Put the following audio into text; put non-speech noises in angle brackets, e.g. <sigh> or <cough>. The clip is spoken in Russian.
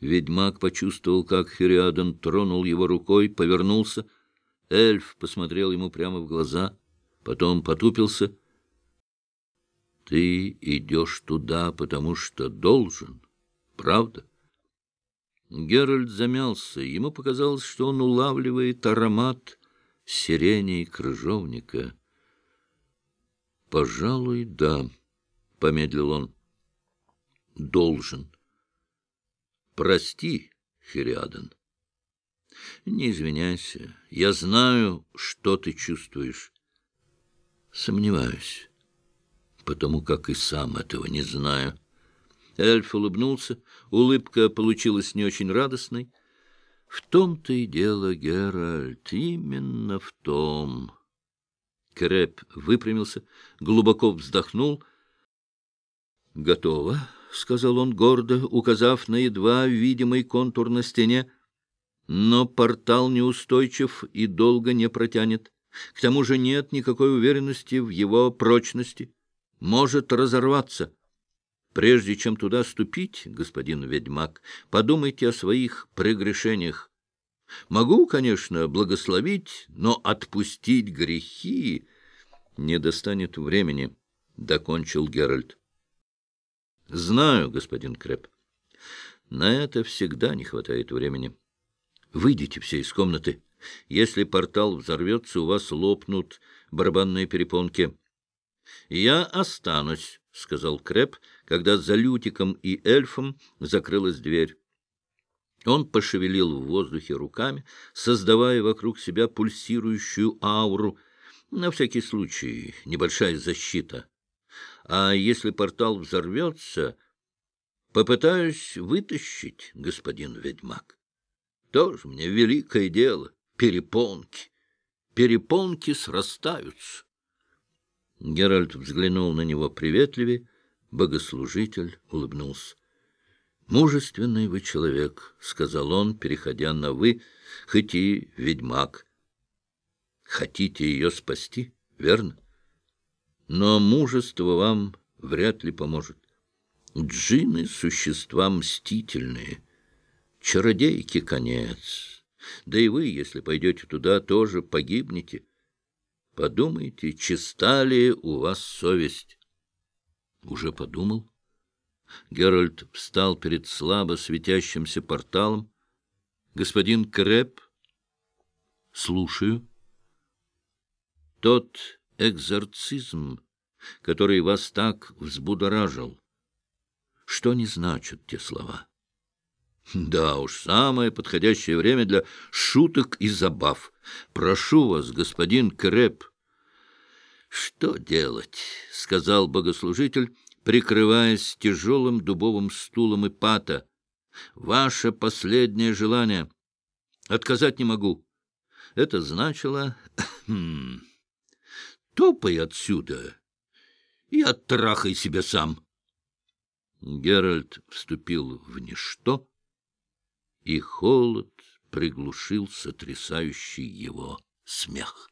Ведьмак почувствовал, как Хириадан тронул его рукой, повернулся. Эльф посмотрел ему прямо в глаза, потом потупился. — Ты идешь туда, потому что должен, правда? Геральт замялся. Ему показалось, что он улавливает аромат сирени и крыжовника. — Пожалуй, да, — помедлил он. — Должен. — Прости, Хириадан. — Не извиняйся. Я знаю, что ты чувствуешь. — Сомневаюсь, потому как и сам этого не знаю. — Эльф улыбнулся. Улыбка получилась не очень радостной. В том-то и дело, Геральт, именно в том. Крэп выпрямился, глубоко вздохнул. — Готово, — сказал он гордо, указав на едва видимый контур на стене. Но портал неустойчив и долго не протянет. К тому же нет никакой уверенности в его прочности. Может разорваться. — Прежде чем туда ступить, господин ведьмак, подумайте о своих прегрешениях. Могу, конечно, благословить, но отпустить грехи не достанет времени, — докончил Геральт. — Знаю, господин Крэп. На это всегда не хватает времени. Выйдите все из комнаты. Если портал взорвется, у вас лопнут барабанные перепонки. Я останусь, — сказал Крэп, когда за Лютиком и эльфом закрылась дверь. Он пошевелил в воздухе руками, создавая вокруг себя пульсирующую ауру. На всякий случай небольшая защита. А если портал взорвется, попытаюсь вытащить, господин ведьмак. Тоже мне великое дело — перепонки. Перепонки срастаются. Геральт взглянул на него приветливее. Богослужитель улыбнулся. «Мужественный вы человек», — сказал он, переходя на «вы», хоть и ведьмак. «Хотите ее спасти, верно? Но мужество вам вряд ли поможет. Джины — существа мстительные, чародейки — конец. Да и вы, если пойдете туда, тоже погибнете». Подумайте, чиста ли у вас совесть? Уже подумал. Геральт встал перед слабо светящимся порталом. Господин Крэп, слушаю. Тот экзорцизм, который вас так взбудоражил, что не значат те слова? Да уж, самое подходящее время для шуток и забав. Прошу вас, господин Крэп, «Что делать?» — сказал богослужитель, прикрываясь тяжелым дубовым стулом и пата. «Ваше последнее желание. Отказать не могу». Это значило... <clears throat> «Топай отсюда и оттрахай себя сам». Геральт вступил в ничто, и холод приглушил сотрясающий его смех.